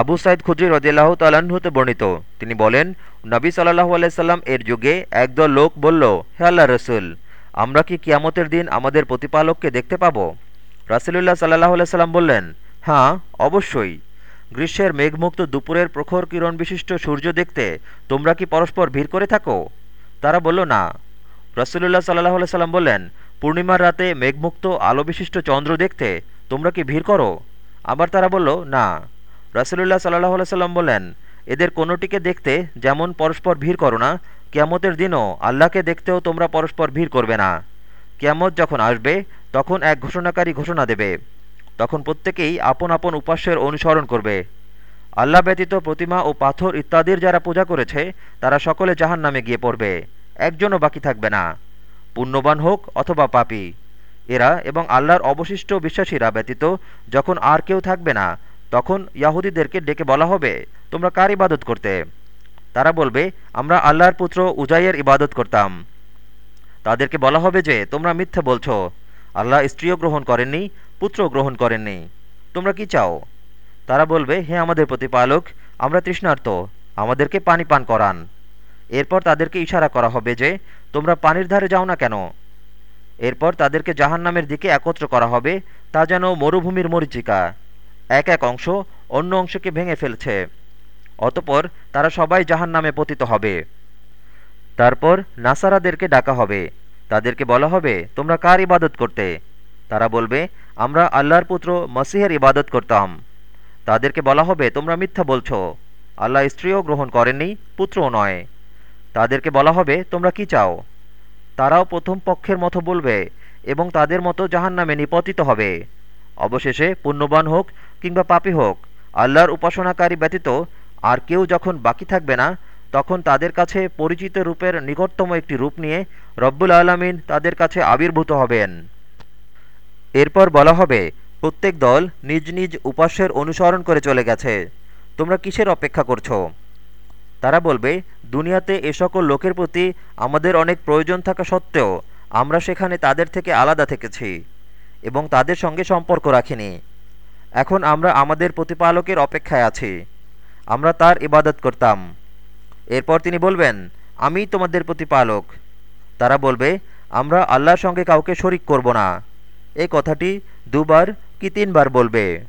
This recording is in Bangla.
আবু সাইদ খুদ্রি তাল্লাহ্ন হতে বর্ণিত। তিনি বলেন, নবী সাল্লাহু আলাইসাল্লাম এর যুগে একদল লোক বলল, হে আল্লাহ রসুল, আমরা কি কিয়ামতের দিন আমাদের প্রতিপালককে দেখতে পাব? রাসুলুল্লাহ সাল্লাহ আলাইসাল্লাম বললেন হ্যাঁ অবশ্যই। গ্রীষ্মের মেঘমুক্ত দুপুরের প্রখর কিরণ বিশিষ্ট সূর্য দেখতে তোমরা কি পরস্পর ভিড় করে থাকো? তারা বলল, না। রাসুলুল্লাহ সাল্লাহ সাল্লাম বললেন, পূর্ণিমার রাতে মেঘমুক্ত আলো বিশিষ্ট চন্দ্র দেখতে তোমরা কি ভিড় করো? আবার তারা বলল, না। রাসুলুল্লাহ সাল্লাহ সাল্লাম বলেন, এদের কোনোটিকে দেখতে যেমন পরস্পর ভিড় করো না, কিয়ামতের দিনও আল্লাহকে দেখতেও তোমরা পরস্পর ভিড় করবে না। কিয়ামত যখন আসবে, তখন এক ঘোষণাকারী ঘোষণা দেবে। তখন প্রত্যেকেই আপন আপন উপাস্যের অনুসরণ করবে। আল্লাহ ব্যতীত প্রতিমা ও পাথর ইত্যাদির যারা পূজা করেছে, তারা সকলে জাহান নামে গিয়ে পড়বে। একজনও বাকি থাকবে না। পুণ্যবান হোক অথবা পাপী। এরা এবং আল্লাহর অবশিষ্ট বিশ্বাসীরা ব্যতীত যখন আর কেউ থাকবে না তখন ইয়াহুদিদেরকে ডেকে বলা হবে, তোমরা কার ইবাদত করতে? তারা বলবে, আমরা আল্লাহর পুত্র উজাইয়ের ইবাদত করতাম। তাদেরকে বলা হবে যে, তোমরা মিথ্যে বলছো। আল্লাহ স্ত্রীও গ্রহণ করেননি, পুত্রও গ্রহণ করেননি। তোমরা কি চাও? তারা বলবে, হে আমাদের প্রতিপালক, আমরা তৃষ্ণার্ত। আমাদেরকে পানি পান করান। এরপর তাদেরকে ইশারা করা হবে যে, তোমরা পানির ধারে যাও না কেন? এরপর তাদেরকে জাহান্নামের দিকে একত্র করা হবে, তা যেন মরুভূমির মরিচিকা। এক এক অংশ অন্য অংশকে ভেঙে ফেলছে। অতপর তারা সবাই জাহান নামে পতিত হবে। তারপর নাসারাদেরকে ডাকা হবে। তাদেরকে বলা হবে, তোমরা কার ইবাদত করতে? তারা বলবে, আমরা আল্লাহর পুত্র মসিহের ইবাদত করতাম। তাদেরকে বলা হবে, তোমরা মিথ্যা বলছো। আল্লাহ স্ত্রীও গ্রহণ করেননি, পুত্রও নয়। তাদেরকে বলা হবে, তোমরা কি চাও? তারাও প্রথম পক্ষের মতো বলবে, এবং তাদের মতো জাহান নামে নিপতিত হবে। অবশেষে পুণ্যবান হোক কিংবা পাপী হোক, আল্লাহর উপাসনাকারী ব্যতীত আর কেউ যখন বাকি থাকবে না, তখন তাদের কাছে পরিচিত রূপের নিকটতম একটি রূপ নিয়ে রব্বুল আলমিন তাদের কাছে আবির্ভূত হবেন। এরপর বলা হবে, প্রত্যেক দল নিজ নিজ উপাস্যের অনুসরণ করে চলে গেছে। তোমরা কিসের অপেক্ষা করছ? তারা বলবে, দুনিয়াতে এ সকল লোকের প্রতি আমাদের অনেক প্রয়োজন থাকা সত্ত্বেও আমরা সেখানে তাদের থেকে আলাদা থেকেছি এবং তাদের সঙ্গে সম্পর্ক রাখিনি। এখন আমরা আমাদের প্রতিপালকের অপেক্ষায় আছি। আমরা তার ইবাদত করতাম। এরপর তিনি বলবেন, আমি তোমাদের প্রতিপালক। তারা বলবে, আমরা আল্লাহর সঙ্গে কাউকে শরিক করব না। এ কথাটি দুবার কি তিনবার বলবে?